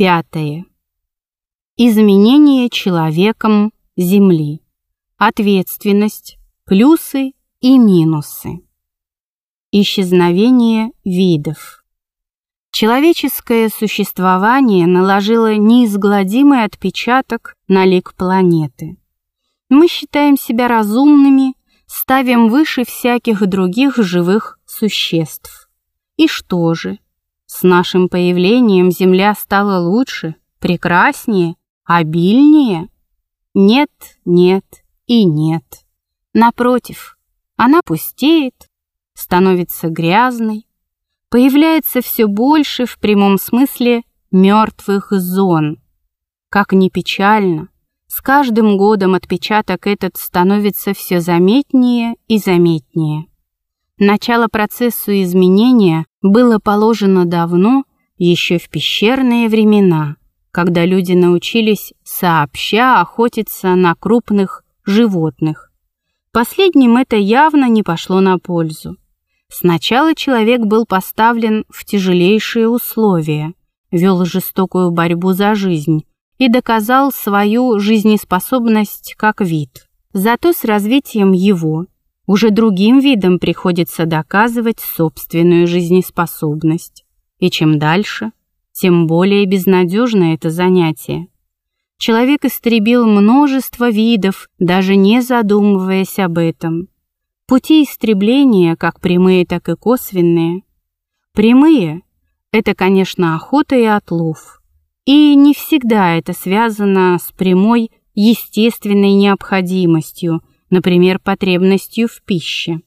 Пятое. Изменение человеком Земли. Ответственность, плюсы и минусы. Исчезновение видов. Человеческое существование наложило неизгладимый отпечаток на лик планеты. Мы считаем себя разумными, ставим выше всяких других живых существ. И что же? С нашим появлением Земля стала лучше, прекраснее, обильнее? Нет, нет и нет. Напротив, она пустеет, становится грязной, появляется все больше в прямом смысле мертвых зон. Как ни печально, с каждым годом отпечаток этот становится все заметнее и заметнее. Начало процессу изменения было положено давно, еще в пещерные времена, когда люди научились сообща охотиться на крупных животных. Последним это явно не пошло на пользу. Сначала человек был поставлен в тяжелейшие условия, вел жестокую борьбу за жизнь и доказал свою жизнеспособность как вид. Зато с развитием его уже другим видам приходится доказывать собственную жизнеспособность. И чем дальше, тем более безнадежно это занятие. Человек истребил множество видов, даже не задумываясь об этом. Пути истребления, как прямые, так и косвенные. Прямые – это, конечно, охота и отлов. И не всегда это связано с прямой естественной необходимостью, например, потребностью в пище.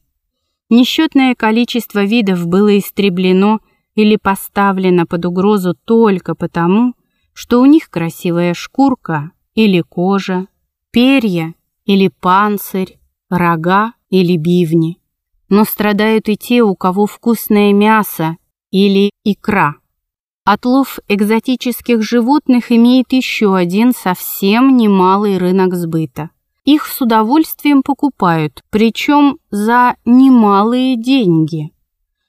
Несчетное количество видов было истреблено или поставлено под угрозу только потому, что у них красивая шкурка или кожа, перья или панцирь, рога или бивни. Но страдают и те, у кого вкусное мясо или икра. Отлов экзотических животных имеет еще один совсем немалый рынок сбыта. Их с удовольствием покупают, причем за немалые деньги.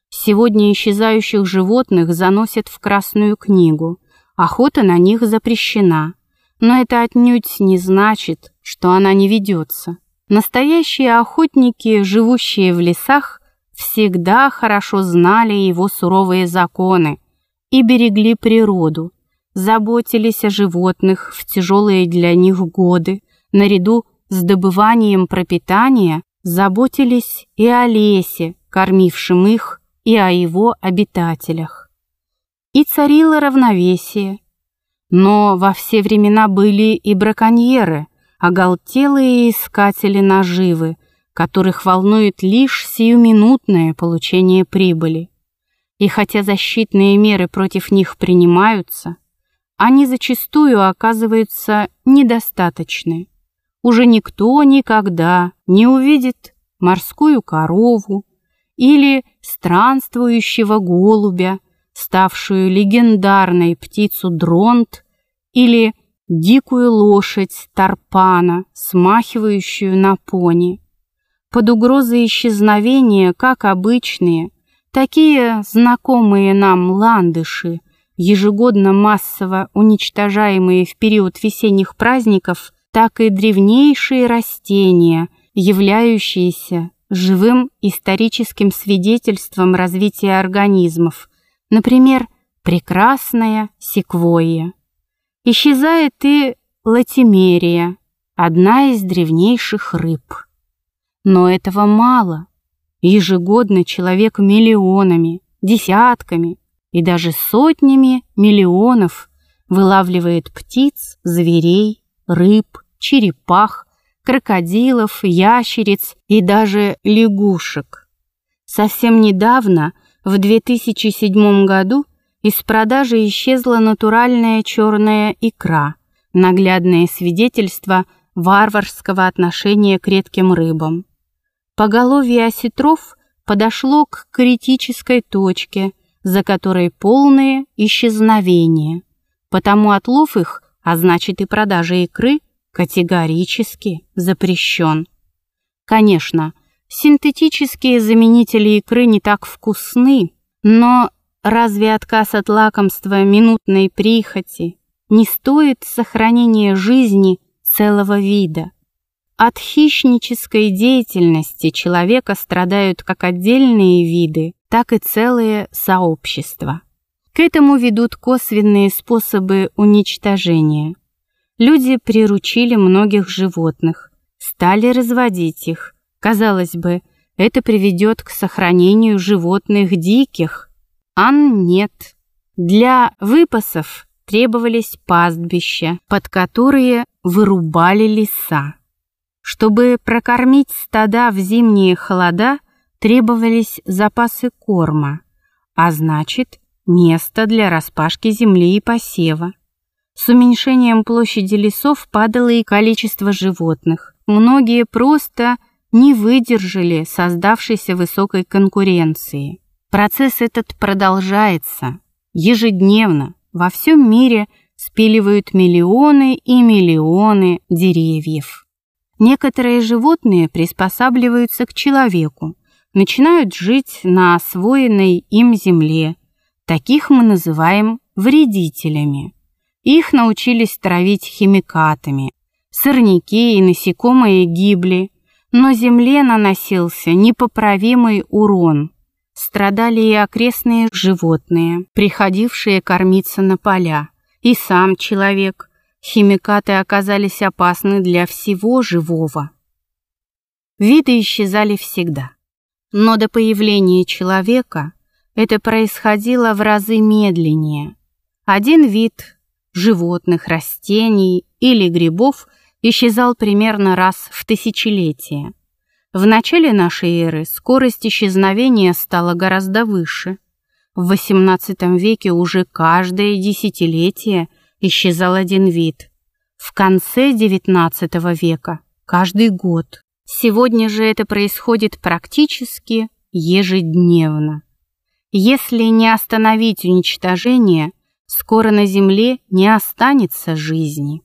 Сегодня исчезающих животных заносят в Красную книгу. Охота на них запрещена. Но это отнюдь не значит, что она не ведется. Настоящие охотники, живущие в лесах, всегда хорошо знали его суровые законы и берегли природу, заботились о животных в тяжелые для них годы, наряду с добыванием пропитания заботились и о лесе, кормившем их, и о его обитателях. И царило равновесие. Но во все времена были и браконьеры – оголтелые искатели наживы, которых волнует лишь сиюминутное получение прибыли. И хотя защитные меры против них принимаются, они зачастую оказываются недостаточны. Уже никто никогда не увидит морскую корову или странствующего голубя, ставшую легендарной птицу дронт или дикую лошадь Тарпана, смахивающую на пони. Под угрозой исчезновения, как обычные, такие знакомые нам ландыши, ежегодно массово уничтожаемые в период весенних праздников, так и древнейшие растения, являющиеся живым историческим свидетельством развития организмов, например, прекрасная секвойя. Исчезает и латимерия, одна из древнейших рыб. Но этого мало. Ежегодно человек миллионами, десятками и даже сотнями миллионов вылавливает птиц, зверей, рыб, черепах, крокодилов, ящериц и даже лягушек. Совсем недавно, в 2007 году, из продажи исчезла натуральная черная икра, наглядное свидетельство варварского отношения к редким рыбам. Поголовье осетров подошло к критической точке, за которой полное исчезновение, потому отлов их, а значит и продажа икры, категорически запрещен. Конечно, синтетические заменители икры не так вкусны, но разве отказ от лакомства минутной прихоти не стоит сохранения жизни целого вида? От хищнической деятельности человека страдают как отдельные виды, так и целые сообщества. К этому ведут косвенные способы уничтожения. Люди приручили многих животных, стали разводить их. Казалось бы, это приведет к сохранению животных диких. А нет. Для выпасов требовались пастбища, под которые вырубали леса. Чтобы прокормить стада в зимние холода, требовались запасы корма, а значит, место для распашки земли и посева. С уменьшением площади лесов падало и количество животных. Многие просто не выдержали создавшейся высокой конкуренции. Процесс этот продолжается. Ежедневно во всем мире спиливают миллионы и миллионы деревьев. Некоторые животные приспосабливаются к человеку, начинают жить на освоенной им земле. Таких мы называем вредителями. Их научились травить химикатами. Сорняки и насекомые гибли, но земле наносился непоправимый урон. Страдали и окрестные животные, приходившие кормиться на поля, и сам человек – Химикаты оказались опасны для всего живого. Виды исчезали всегда. Но до появления человека это происходило в разы медленнее. Один вид животных, растений или грибов исчезал примерно раз в тысячелетие. В начале нашей эры скорость исчезновения стала гораздо выше. В XVIII веке уже каждое десятилетие – исчезал один вид. В конце XIX века каждый год. Сегодня же это происходит практически ежедневно. Если не остановить уничтожение, скоро на Земле не останется жизни.